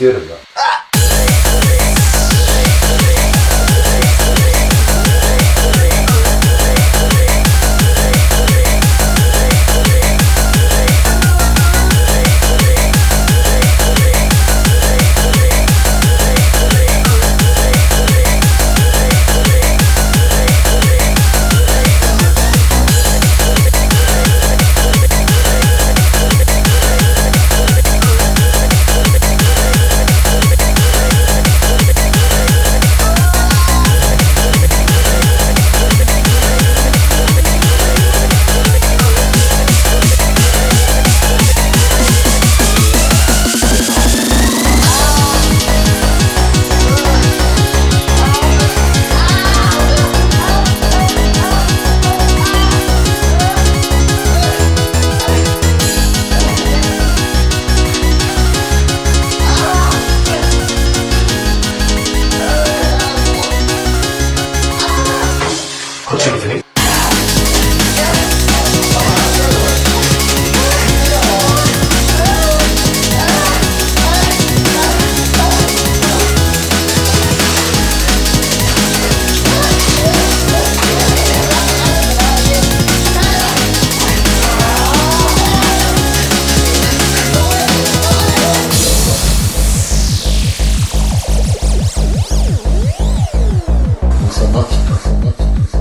ってやれば注意ですね。そのとその人